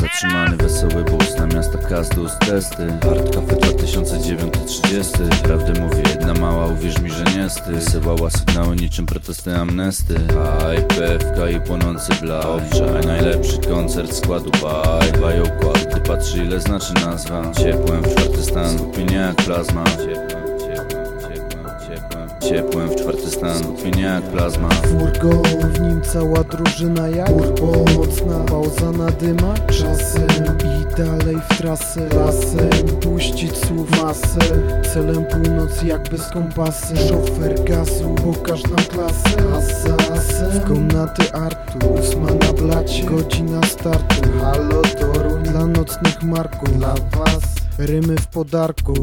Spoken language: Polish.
Zatrzymany wesoły bus na miasta Kazdus testy. Art Cafe 2930 Prawdę mówię jedna mała, uwierz mi, że nie sty Wysyłała sygnały niczym protesty amnesty. Aj, PFK i płonący blauczaj Najlepszy koncert składu baj. Baj układ, gdy patrzy ile znaczy nazwa. Ciepłem w czwarty stan, skupienie jak plazma. Ciepłem, ciepłem, ciepłem, ciepłem, ciepłem w skupienie jak plazma. Furgon, w nim cała drużyna jak Turbo mocna, pauza na dyma Czasem i dalej w trasę Lasem puścić słów masę Celem północ jak bez kompasy. Szofer gazu, pokaż nam klasę Asasem w komnaty artu Ósma na blacie, godzina startu. Halo Toruń dla nocnych marków Dla was. Rymy w podarku